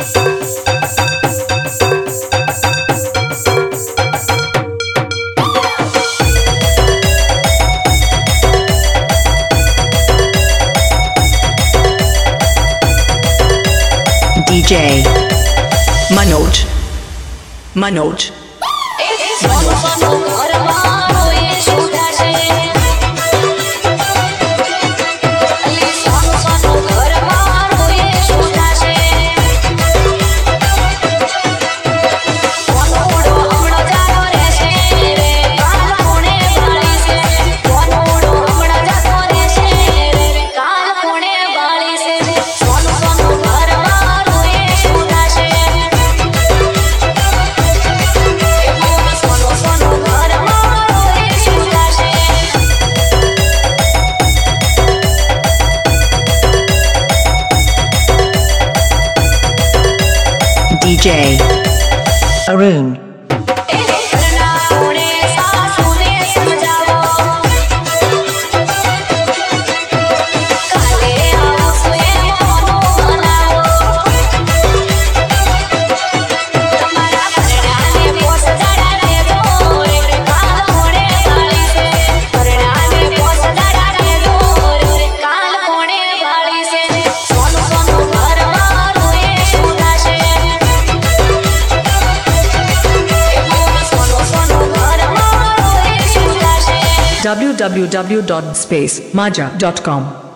DJ Manoj. Manoj DJ Arun www.spacemaja.com